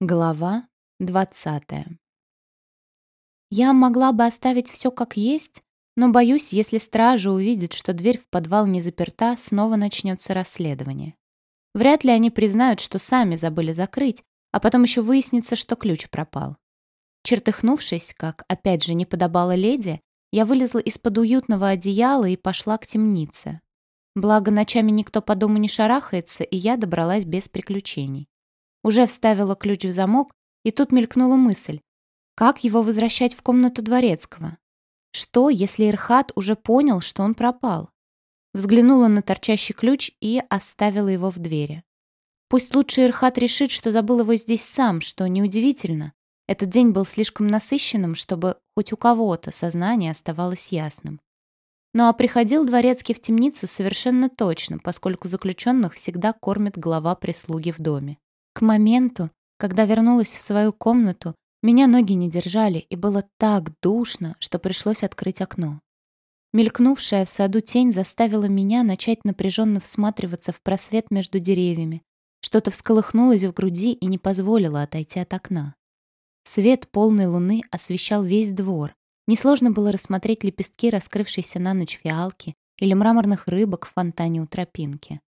Глава двадцатая. Я могла бы оставить все как есть, но боюсь, если стража увидит, что дверь в подвал не заперта, снова начнется расследование. Вряд ли они признают, что сами забыли закрыть, а потом еще выяснится, что ключ пропал. Чертыхнувшись, как опять же не подобала леди, я вылезла из-под уютного одеяла и пошла к темнице. Благо, ночами никто по дому не шарахается, и я добралась без приключений. Уже вставила ключ в замок, и тут мелькнула мысль. Как его возвращать в комнату дворецкого? Что, если Ирхат уже понял, что он пропал? Взглянула на торчащий ключ и оставила его в двери. Пусть лучше Ирхат решит, что забыл его здесь сам, что неудивительно. Этот день был слишком насыщенным, чтобы хоть у кого-то сознание оставалось ясным. Ну а приходил дворецкий в темницу совершенно точно, поскольку заключенных всегда кормит глава прислуги в доме. К моменту, когда вернулась в свою комнату, меня ноги не держали, и было так душно, что пришлось открыть окно. Мелькнувшая в саду тень заставила меня начать напряженно всматриваться в просвет между деревьями. Что-то всколыхнулось в груди и не позволило отойти от окна. Свет полной луны освещал весь двор. Несложно было рассмотреть лепестки раскрывшейся на ночь фиалки или мраморных рыбок в фонтане у тропинки.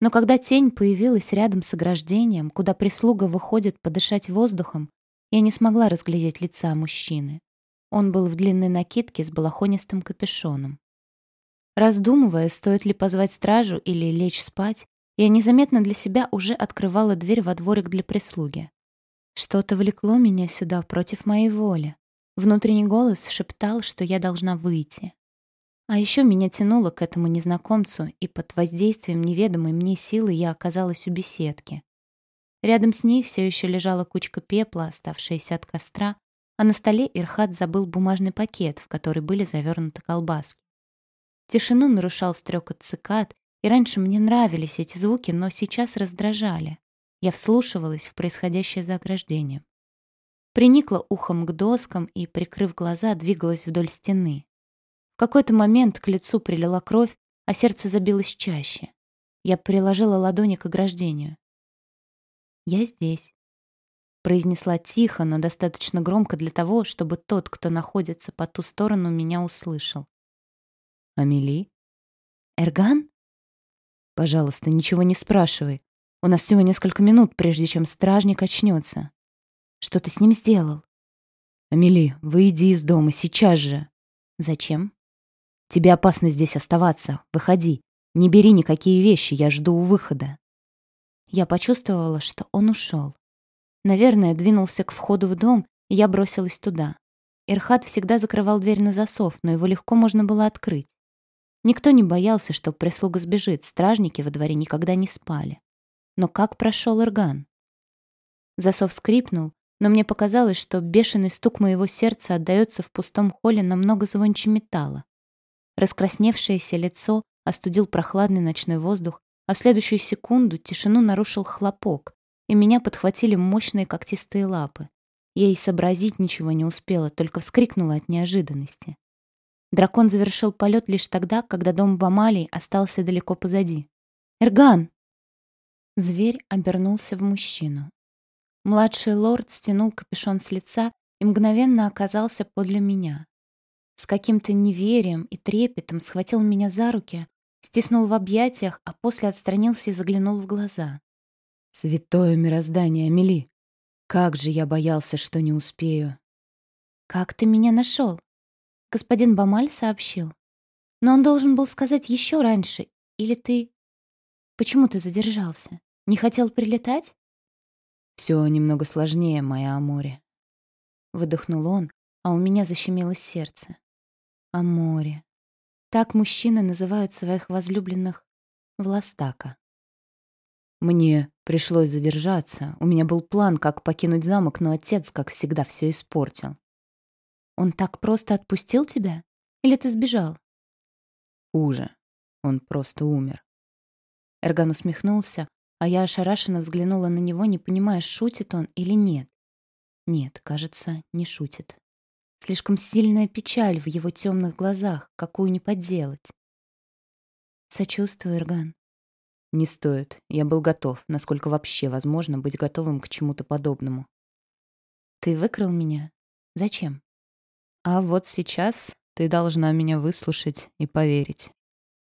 Но когда тень появилась рядом с ограждением, куда прислуга выходит подышать воздухом, я не смогла разглядеть лица мужчины. Он был в длинной накидке с балахонистым капюшоном. Раздумывая, стоит ли позвать стражу или лечь спать, я незаметно для себя уже открывала дверь во дворик для прислуги. Что-то влекло меня сюда против моей воли. Внутренний голос шептал, что я должна выйти. А еще меня тянуло к этому незнакомцу, и под воздействием неведомой мне силы я оказалась у беседки. Рядом с ней все еще лежала кучка пепла, оставшаяся от костра, а на столе Ирхат забыл бумажный пакет, в который были завернуты колбаски. Тишину нарушал стрекот цикад, и раньше мне нравились эти звуки, но сейчас раздражали. Я вслушивалась в происходящее за ограждением. Приникла ухом к доскам и, прикрыв глаза, двигалась вдоль стены. В какой-то момент к лицу прилила кровь, а сердце забилось чаще. Я приложила ладони к ограждению. «Я здесь», — произнесла тихо, но достаточно громко для того, чтобы тот, кто находится по ту сторону, меня услышал. «Амели?» «Эрган?» «Пожалуйста, ничего не спрашивай. У нас всего несколько минут, прежде чем стражник очнется. Что ты с ним сделал?» «Амели, выйди из дома сейчас же». «Зачем?» Тебе опасно здесь оставаться. Выходи. Не бери никакие вещи, я жду у выхода». Я почувствовала, что он ушел. Наверное, двинулся к входу в дом, и я бросилась туда. Ирхат всегда закрывал дверь на засов, но его легко можно было открыть. Никто не боялся, что прислуга сбежит, стражники во дворе никогда не спали. Но как прошел Ирган? Засов скрипнул, но мне показалось, что бешеный стук моего сердца отдаётся в пустом холле намного звонче металла. Раскрасневшееся лицо остудил прохладный ночной воздух, а в следующую секунду тишину нарушил хлопок, и меня подхватили мощные когтистые лапы. Я и сообразить ничего не успела, только вскрикнула от неожиданности. Дракон завершил полет лишь тогда, когда дом Бамалий остался далеко позади. «Эрган!» Зверь обернулся в мужчину. Младший лорд стянул капюшон с лица и мгновенно оказался подле меня. С каким-то неверием и трепетом схватил меня за руки, стиснул в объятиях, а после отстранился и заглянул в глаза. «Святое мироздание, Амели! Как же я боялся, что не успею!» «Как ты меня нашел?» Господин Бамаль сообщил. «Но он должен был сказать еще раньше. Или ты... Почему ты задержался? Не хотел прилетать?» «Все немного сложнее, моя Аморе». Выдохнул он, а у меня защемилось сердце о море. Так мужчины называют своих возлюбленных Властака. Мне пришлось задержаться. У меня был план, как покинуть замок, но отец, как всегда, все испортил. Он так просто отпустил тебя? Или ты сбежал? Хуже. Он просто умер. Эрган усмехнулся, а я ошарашенно взглянула на него, не понимая, шутит он или нет. Нет, кажется, не шутит. Слишком сильная печаль в его темных глазах, какую не подделать. Сочувствую, Ирган. Не стоит. Я был готов, насколько вообще возможно быть готовым к чему-то подобному. Ты выкрал меня? Зачем? А вот сейчас ты должна меня выслушать и поверить.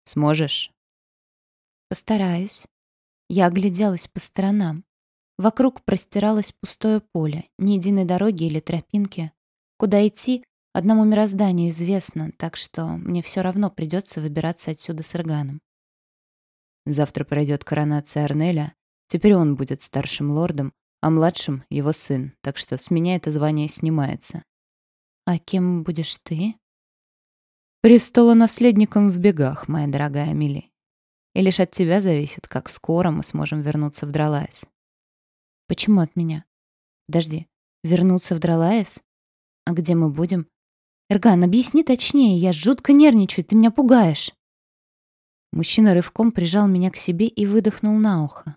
Сможешь? Постараюсь. Я огляделась по сторонам. Вокруг простиралось пустое поле, ни единой дороги или тропинки. Куда идти, одному мирозданию известно, так что мне все равно придется выбираться отсюда с Ирганом. Завтра пройдет коронация Арнеля. Теперь он будет старшим лордом, а младшим — его сын, так что с меня это звание снимается. «А кем будешь ты?» «Престолонаследником в бегах, моя дорогая Мили. И лишь от тебя зависит, как скоро мы сможем вернуться в Дралайс». «Почему от меня? Подожди, вернуться в Дралайс? А где мы будем? Эрган, объясни точнее, я жутко нервничаю, ты меня пугаешь». Мужчина рывком прижал меня к себе и выдохнул на ухо.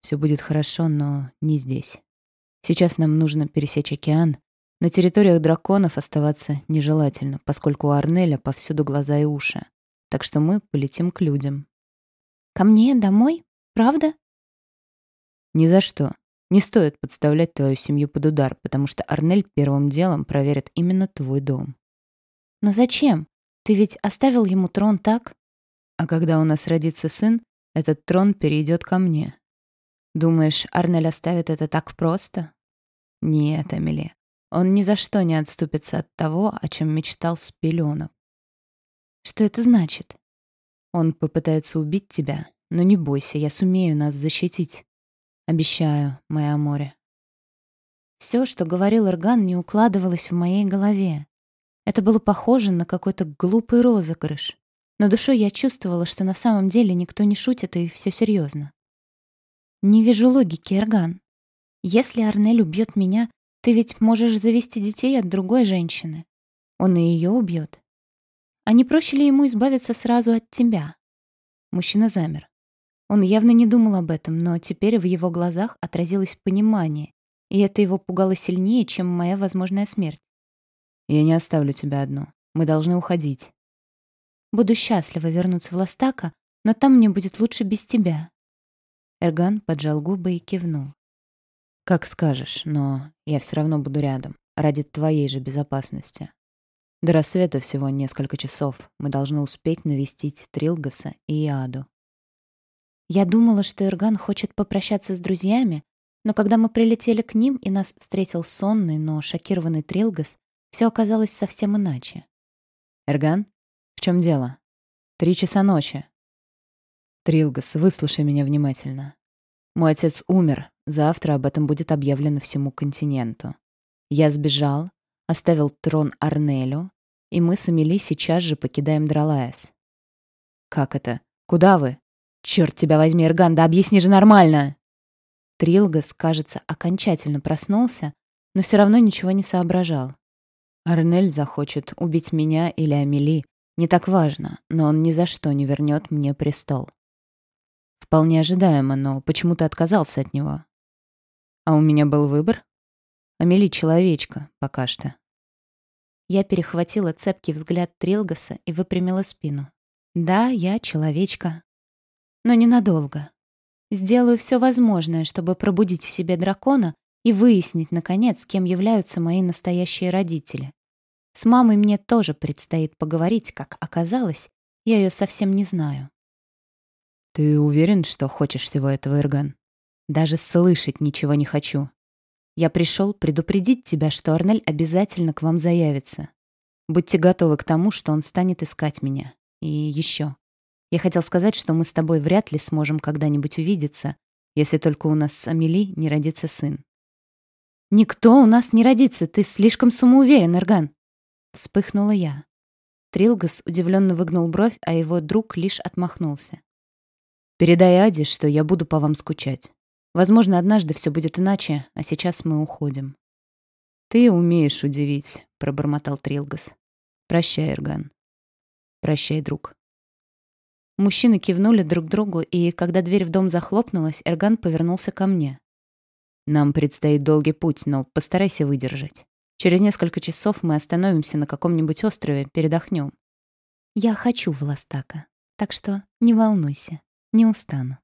«Все будет хорошо, но не здесь. Сейчас нам нужно пересечь океан на территориях драконов оставаться нежелательно, поскольку у Арнеля повсюду глаза и уши. Так что мы полетим к людям. Ко мне домой? Правда? Ни за что. Не стоит подставлять твою семью под удар, потому что Арнель первым делом проверит именно твой дом. Но зачем? Ты ведь оставил ему трон, так? А когда у нас родится сын, этот трон перейдет ко мне. Думаешь, Арнель оставит это так просто? Нет, Эмили. Он ни за что не отступится от того, о чем мечтал с пеленок. Что это значит? Он попытается убить тебя, но не бойся, я сумею нас защитить. Обещаю, моя море. Все, что говорил Ирган, не укладывалось в моей голове. Это было похоже на какой-то глупый розыгрыш. Но душой я чувствовала, что на самом деле никто не шутит и все серьезно. Не вижу логики, Ирган. Если Арнель убьет меня, ты ведь можешь завести детей от другой женщины. Он и ее убьет. А не проще ли ему избавиться сразу от тебя? Мужчина замер. Он явно не думал об этом, но теперь в его глазах отразилось понимание, и это его пугало сильнее, чем моя возможная смерть. «Я не оставлю тебя одну. Мы должны уходить». «Буду счастлива вернуться в Ластака, но там мне будет лучше без тебя». Эрган поджал губы и кивнул. Как скажешь, но я все равно буду рядом, ради твоей же безопасности. До рассвета всего несколько часов. Мы должны успеть навестить Трилгаса и Иаду. Я думала, что Ирган хочет попрощаться с друзьями, но когда мы прилетели к ним и нас встретил сонный, но шокированный Трилгас, все оказалось совсем иначе. «Эрган, в чем дело? Три часа ночи». «Трилгас, выслушай меня внимательно. Мой отец умер, Завтра об этом будет объявлено всему континенту. Я сбежал, оставил трон Арнелю, и мы с Амели сейчас же покидаем Дралаэс. Как это? Куда вы? Черт тебя возьми, Эрган, да объясни же нормально! Трилгас, кажется, окончательно проснулся, но все равно ничего не соображал. Арнель захочет убить меня или Амели, не так важно, но он ни за что не вернет мне престол. Вполне ожидаемо, но почему ты отказался от него? А у меня был выбор. Амели человечка, пока что. Я перехватила цепкий взгляд Трилгаса и выпрямила спину. Да, я человечка. Но ненадолго. Сделаю все возможное, чтобы пробудить в себе дракона и выяснить, наконец, кем являются мои настоящие родители. С мамой мне тоже предстоит поговорить, как оказалось, я ее совсем не знаю. «Ты уверен, что хочешь всего этого, Ирган?» Даже слышать ничего не хочу. Я пришел предупредить тебя, что Арнель обязательно к вам заявится. Будьте готовы к тому, что он станет искать меня. И еще. Я хотел сказать, что мы с тобой вряд ли сможем когда-нибудь увидеться, если только у нас с Амели не родится сын. «Никто у нас не родится, ты слишком самоуверен, Эрган!» Вспыхнула я. Трилгас удивленно выгнул бровь, а его друг лишь отмахнулся. «Передай Аде, что я буду по вам скучать. Возможно, однажды все будет иначе, а сейчас мы уходим. Ты умеешь удивить, пробормотал Трилгас. Прощай, Эрган. Прощай, друг. Мужчины кивнули друг другу, и когда дверь в дом захлопнулась, Эрган повернулся ко мне. Нам предстоит долгий путь, но постарайся выдержать. Через несколько часов мы остановимся на каком-нибудь острове, передохнем. Я хочу в Ластака, так что не волнуйся, не устану.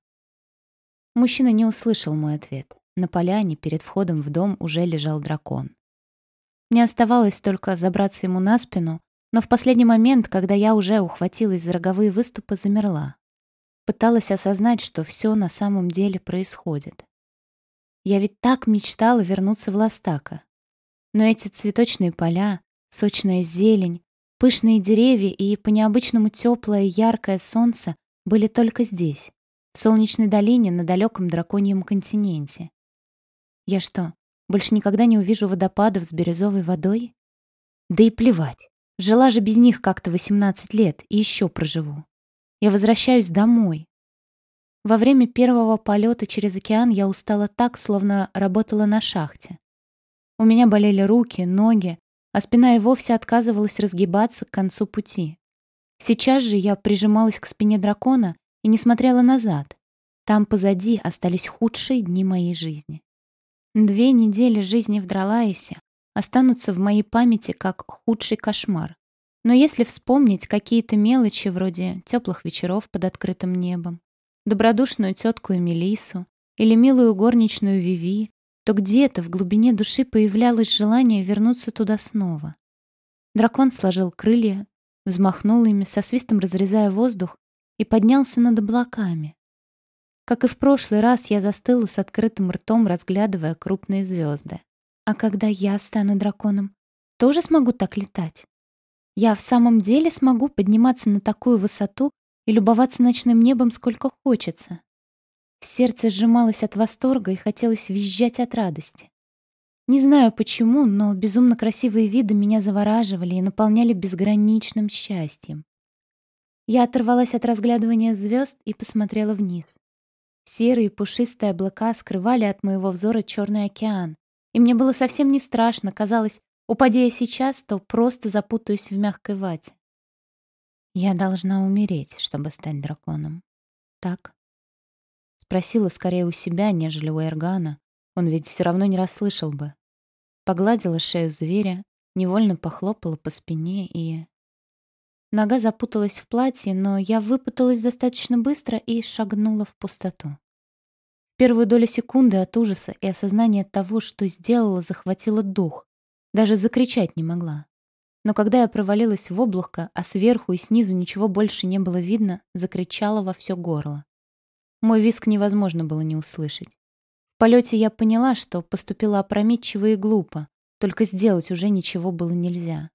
Мужчина не услышал мой ответ. На поляне перед входом в дом уже лежал дракон. Мне оставалось только забраться ему на спину, но в последний момент, когда я уже ухватилась за роговые выступы, замерла. Пыталась осознать, что все на самом деле происходит. Я ведь так мечтала вернуться в Ластака. Но эти цветочные поля, сочная зелень, пышные деревья и по необычному теплое яркое солнце были только здесь, в солнечной долине на далеком драконьем континенте. Я что, больше никогда не увижу водопадов с бирюзовой водой? Да и плевать. Жила же без них как-то 18 лет и еще проживу. Я возвращаюсь домой. Во время первого полета через океан я устала так, словно работала на шахте. У меня болели руки, ноги, а спина и вовсе отказывалась разгибаться к концу пути. Сейчас же я прижималась к спине дракона и не смотрела назад. Там позади остались худшие дни моей жизни. Две недели жизни в Дралаисе останутся в моей памяти как худший кошмар. Но если вспомнить какие-то мелочи вроде теплых вечеров под открытым небом, добродушную тетку Эмилису или милую горничную Виви, то где-то в глубине души появлялось желание вернуться туда снова. Дракон сложил крылья, взмахнул ими, со свистом разрезая воздух, и поднялся над облаками. Как и в прошлый раз, я застыла с открытым ртом, разглядывая крупные звезды. А когда я стану драконом, тоже смогу так летать? Я в самом деле смогу подниматься на такую высоту и любоваться ночным небом сколько хочется. Сердце сжималось от восторга и хотелось визжать от радости. Не знаю почему, но безумно красивые виды меня завораживали и наполняли безграничным счастьем. Я оторвалась от разглядывания звезд и посмотрела вниз. Серые пушистые облака скрывали от моего взора черный океан, и мне было совсем не страшно, казалось, упади я сейчас, то просто запутаюсь в мягкой вате. Я должна умереть, чтобы стать драконом. Так? Спросила скорее у себя, нежели у Эргана. Он ведь все равно не расслышал бы. Погладила шею зверя, невольно похлопала по спине и... Нога запуталась в платье, но я выпуталась достаточно быстро и шагнула в пустоту. Первую долю секунды от ужаса и осознания того, что сделала, захватила дух. Даже закричать не могла. Но когда я провалилась в облако, а сверху и снизу ничего больше не было видно, закричала во все горло. Мой виск невозможно было не услышать. В полете я поняла, что поступила опрометчиво и глупо, только сделать уже ничего было нельзя.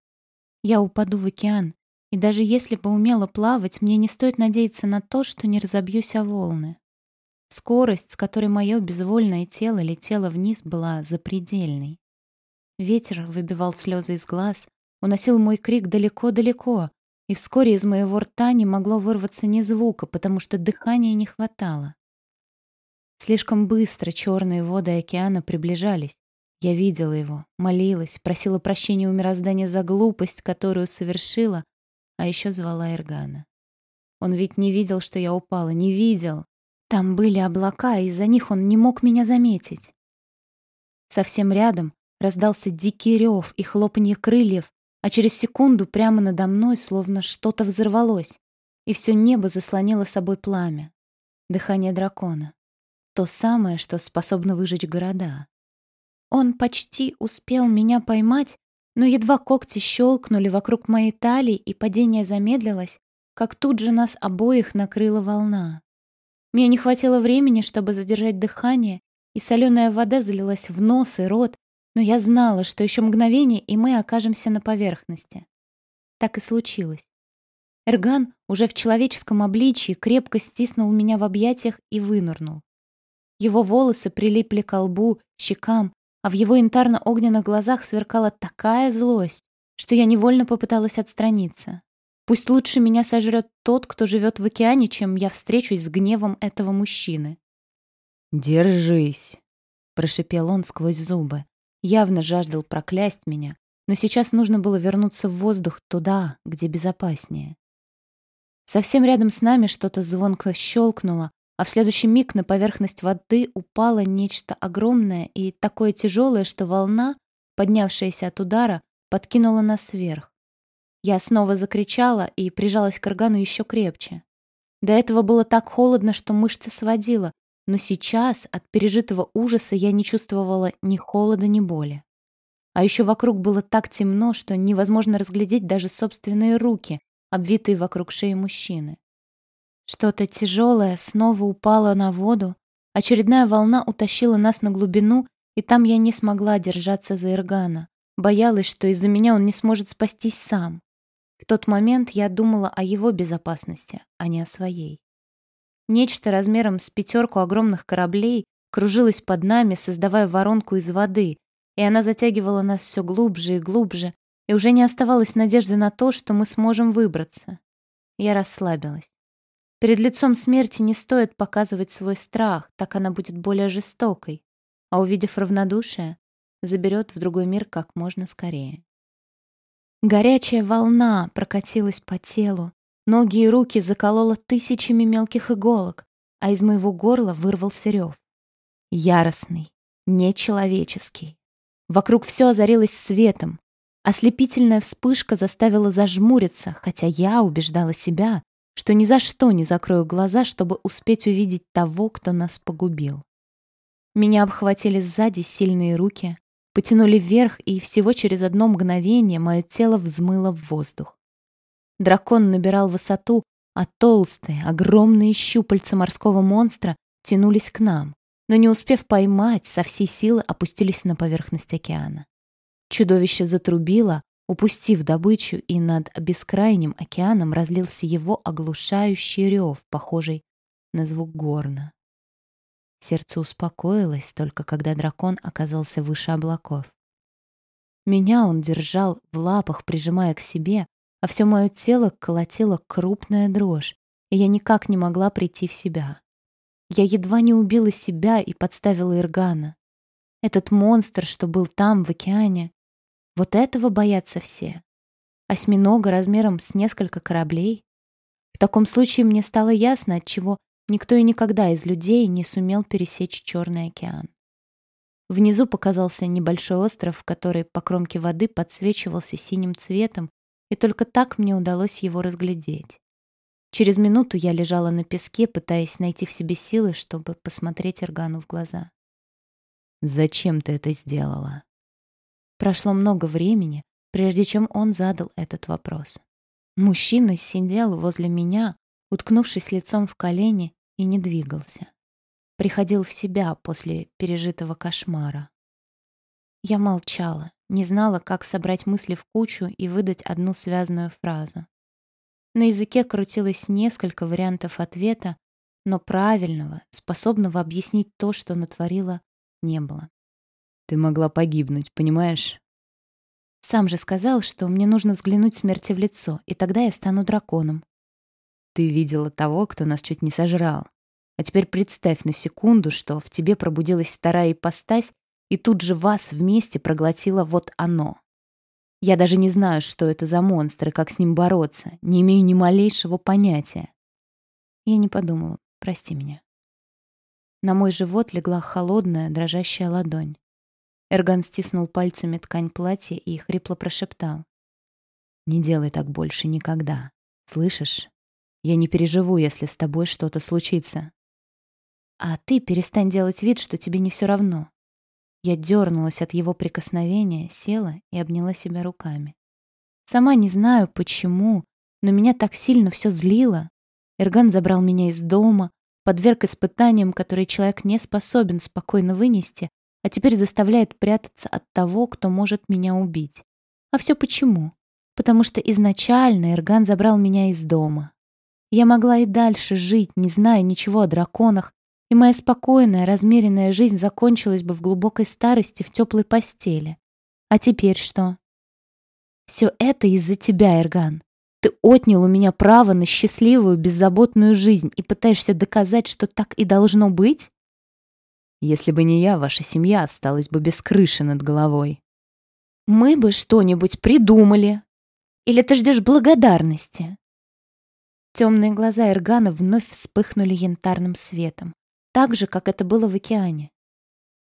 Я упаду в океан, и даже если бы умела плавать, мне не стоит надеяться на то, что не разобьюсь о волны. Скорость, с которой мое безвольное тело летело вниз, была запредельной. Ветер выбивал слезы из глаз, уносил мой крик далеко-далеко, и вскоре из моего рта не могло вырваться ни звука, потому что дыхания не хватало. Слишком быстро черные воды океана приближались. Я видела его, молилась, просила прощения у мироздания за глупость, которую совершила, а еще звала Эргана. Он ведь не видел, что я упала, не видел. Там были облака, из-за них он не мог меня заметить. Совсем рядом раздался дикий рев и хлопанье крыльев, а через секунду прямо надо мной словно что-то взорвалось, и все небо заслонило собой пламя. Дыхание дракона. То самое, что способно выжечь города. Он почти успел меня поймать, но едва когти щелкнули вокруг моей талии и падение замедлилось, как тут же нас обоих накрыла волна. Мне не хватило времени, чтобы задержать дыхание, и соленая вода залилась в нос и рот, но я знала, что еще мгновение, и мы окажемся на поверхности. Так и случилось. Эрган уже в человеческом обличии крепко стиснул меня в объятиях и вынырнул. Его волосы прилипли к лбу, щекам, а в его янтарно-огненных глазах сверкала такая злость, что я невольно попыталась отстраниться. Пусть лучше меня сожрет тот, кто живет в океане, чем я встречусь с гневом этого мужчины. «Держись», — прошипел он сквозь зубы. Явно жаждал проклясть меня, но сейчас нужно было вернуться в воздух туда, где безопаснее. Совсем рядом с нами что-то звонко щелкнуло, а в следующий миг на поверхность воды упало нечто огромное и такое тяжелое, что волна, поднявшаяся от удара, подкинула нас вверх. Я снова закричала и прижалась к органу еще крепче. До этого было так холодно, что мышцы сводило, но сейчас от пережитого ужаса я не чувствовала ни холода, ни боли. А еще вокруг было так темно, что невозможно разглядеть даже собственные руки, обвитые вокруг шеи мужчины. Что-то тяжелое снова упало на воду, очередная волна утащила нас на глубину, и там я не смогла держаться за Иргана. Боялась, что из-за меня он не сможет спастись сам. В тот момент я думала о его безопасности, а не о своей. Нечто размером с пятерку огромных кораблей кружилось под нами, создавая воронку из воды, и она затягивала нас все глубже и глубже, и уже не оставалось надежды на то, что мы сможем выбраться. Я расслабилась. Перед лицом смерти не стоит показывать свой страх, так она будет более жестокой, а увидев равнодушие, заберет в другой мир как можно скорее. Горячая волна прокатилась по телу, ноги и руки заколола тысячами мелких иголок, а из моего горла вырвался рев. Яростный, нечеловеческий. Вокруг все озарилось светом. Ослепительная вспышка заставила зажмуриться, хотя я убеждала себя, что ни за что не закрою глаза, чтобы успеть увидеть того, кто нас погубил. Меня обхватили сзади сильные руки, потянули вверх, и всего через одно мгновение мое тело взмыло в воздух. Дракон набирал высоту, а толстые, огромные щупальца морского монстра тянулись к нам, но не успев поймать, со всей силы опустились на поверхность океана. Чудовище затрубило, упустив добычу, и над бескрайним океаном разлился его оглушающий рев, похожий на звук горна. Сердце успокоилось только когда дракон оказался выше облаков. Меня он держал в лапах, прижимая к себе, а все мое тело колотило крупная дрожь, и я никак не могла прийти в себя. Я едва не убила себя и подставила Иргана. Этот монстр, что был там, в океане, вот этого боятся все. Осьминога размером с несколько кораблей. В таком случае мне стало ясно, от чего Никто и никогда из людей не сумел пересечь Черный океан. Внизу показался небольшой остров, который по кромке воды подсвечивался синим цветом, и только так мне удалось его разглядеть. Через минуту я лежала на песке, пытаясь найти в себе силы, чтобы посмотреть Иргану в глаза. «Зачем ты это сделала?» Прошло много времени, прежде чем он задал этот вопрос. Мужчина сидел возле меня, уткнувшись лицом в колени, и не двигался. Приходил в себя после пережитого кошмара. Я молчала, не знала, как собрать мысли в кучу и выдать одну связанную фразу. На языке крутилось несколько вариантов ответа, но правильного, способного объяснить то, что натворила, не было. «Ты могла погибнуть, понимаешь?» Сам же сказал, что мне нужно взглянуть смерти в лицо, и тогда я стану драконом. Ты видела того, кто нас чуть не сожрал. А теперь представь на секунду, что в тебе пробудилась вторая ипостась, и тут же вас вместе проглотило вот оно. Я даже не знаю, что это за монстр и как с ним бороться. Не имею ни малейшего понятия. Я не подумала. Прости меня. На мой живот легла холодная, дрожащая ладонь. Эрган стиснул пальцами ткань платья и хрипло прошептал. «Не делай так больше никогда. Слышишь? Я не переживу, если с тобой что-то случится. А ты перестань делать вид, что тебе не все равно. Я дернулась от его прикосновения, села и обняла себя руками. Сама не знаю, почему, но меня так сильно все злило. Эрган забрал меня из дома, подверг испытаниям, которые человек не способен спокойно вынести, а теперь заставляет прятаться от того, кто может меня убить. А все почему? Потому что изначально Эрган забрал меня из дома, я могла и дальше жить, не зная ничего о драконах, и моя спокойная, размеренная жизнь закончилась бы в глубокой старости в теплой постели. А теперь что? Все это из-за тебя, Эрган. Ты отнял у меня право на счастливую, беззаботную жизнь и пытаешься доказать, что так и должно быть? Если бы не я, ваша семья осталась бы без крыши над головой. Мы бы что-нибудь придумали. Или ты ждешь благодарности? Темные глаза Эргана вновь вспыхнули янтарным светом, так же, как это было в океане.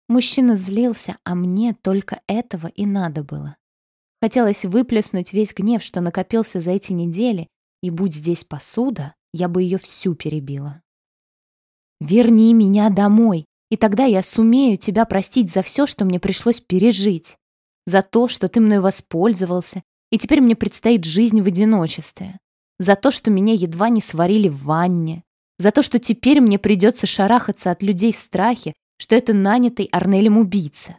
Мужчина злился, а мне только этого и надо было. Хотелось выплеснуть весь гнев, что накопился за эти недели, и будь здесь посуда, я бы ее всю перебила. Верни меня домой, и тогда я сумею тебя простить за все, что мне пришлось пережить. За то, что ты мной воспользовался, и теперь мне предстоит жизнь в одиночестве. За то, что меня едва не сварили в ванне. За то, что теперь мне придется шарахаться от людей в страхе, что это нанятый Арнелем убийца.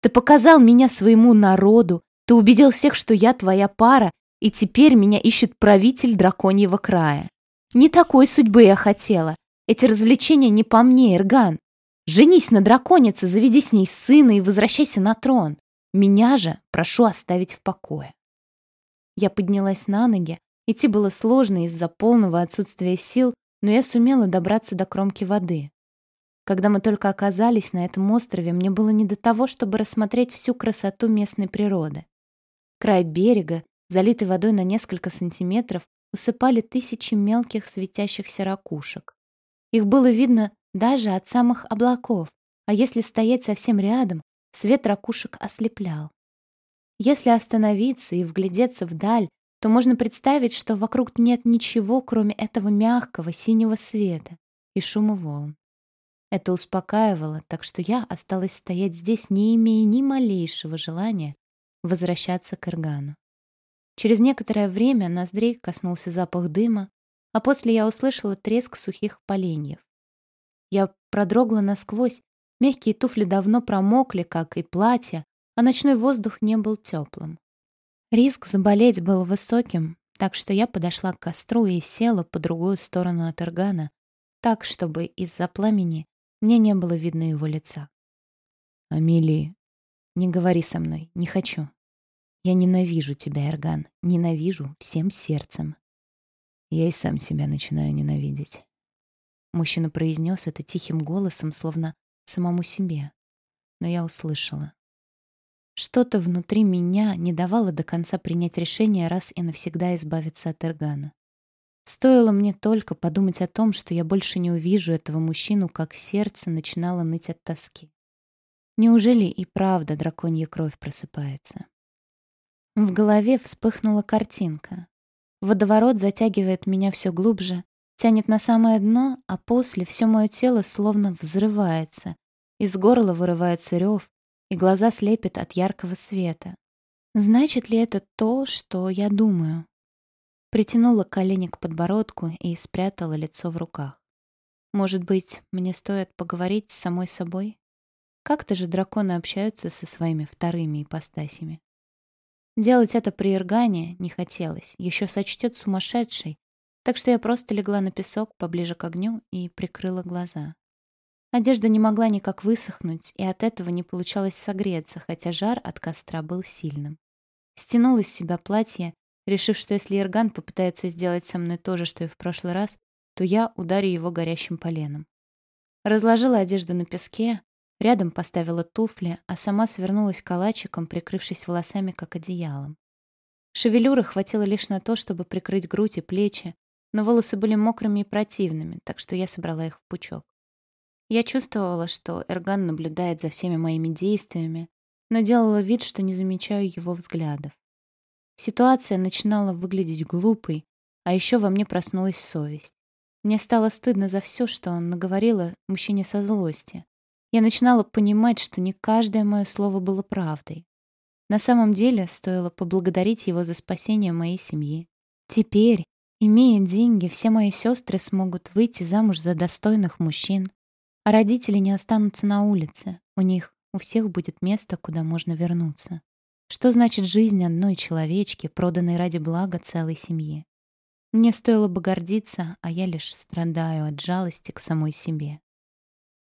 Ты показал меня своему народу, ты убедил всех, что я твоя пара, и теперь меня ищет правитель драконьего края. Не такой судьбы я хотела. Эти развлечения не по мне, Ирган. Женись на драконице, заведи с ней сына и возвращайся на трон. Меня же прошу оставить в покое. Я поднялась на ноги. Идти было сложно из-за полного отсутствия сил, но я сумела добраться до кромки воды. Когда мы только оказались на этом острове, мне было не до того, чтобы рассмотреть всю красоту местной природы. Край берега, залитый водой на несколько сантиметров, усыпали тысячи мелких светящихся ракушек. Их было видно даже от самых облаков, а если стоять совсем рядом, свет ракушек ослеплял. Если остановиться и вглядеться вдаль, то можно представить, что вокруг нет ничего, кроме этого мягкого синего света и шума волн. Это успокаивало, так что я осталась стоять здесь, не имея ни малейшего желания возвращаться к Иргану. Через некоторое время ноздрей коснулся запах дыма, а после я услышала треск сухих поленьев. Я продрогла насквозь, мягкие туфли давно промокли, как и платье, а ночной воздух не был теплым. Риск заболеть был высоким, так что я подошла к костру и села по другую сторону от Иргана, так, чтобы из-за пламени мне не было видно его лица. «Амелия, не говори со мной, не хочу. Я ненавижу тебя, Эрган, ненавижу всем сердцем. Я и сам себя начинаю ненавидеть. Мужчина произнес это тихим голосом, словно самому себе. Но я услышала. Что-то внутри меня не давало до конца принять решение раз и навсегда избавиться от Эргана. Стоило мне только подумать о том, что я больше не увижу этого мужчину, как сердце начинало ныть от тоски. Неужели и правда драконья кровь просыпается? В голове вспыхнула картинка. Водоворот затягивает меня все глубже, тянет на самое дно, а после все мое тело словно взрывается. Из горла вырывается рев, и глаза слепят от яркого света. Значит ли это то, что я думаю? Притянула колени к подбородку и спрятала лицо в руках. Может быть, мне стоит поговорить с самой собой? Как-то же драконы общаются со своими вторыми ипостасями. Делать это при Иргане не хотелось, еще сочтет сумасшедшей, так что я просто легла на песок поближе к огню и прикрыла глаза. Одежда не могла никак высохнуть, и от этого не получалось согреться, хотя жар от костра был сильным. Стянула с себя платье, решив, что если Ирган попытается сделать со мной то же, что и в прошлый раз, то я ударю его горящим поленом. Разложила одежду на песке, Рядом поставила туфли, а сама свернулась калачиком, прикрывшись волосами, как одеялом. Шевелюры хватило лишь на то, чтобы прикрыть грудь и плечи, но волосы были мокрыми и противными, так что я собрала их в пучок. Я чувствовала, что Эрган наблюдает за всеми моими действиями, но делала вид, что не замечаю его взглядов. Ситуация начинала выглядеть глупой, а еще во мне проснулась совесть. Мне стало стыдно за все, что он наговорила мужчине со злости. Я начинала понимать, что не каждое мое слово было правдой. На самом деле, стоило поблагодарить его за спасение моей семьи. Теперь, имея деньги, все мои сестры смогут выйти замуж за достойных мужчин, а родители не останутся на улице. У них у всех будет место, куда можно вернуться. Что значит жизнь одной человечки, проданной ради блага целой семьи? Мне стоило бы гордиться, а я лишь страдаю от жалости к самой себе.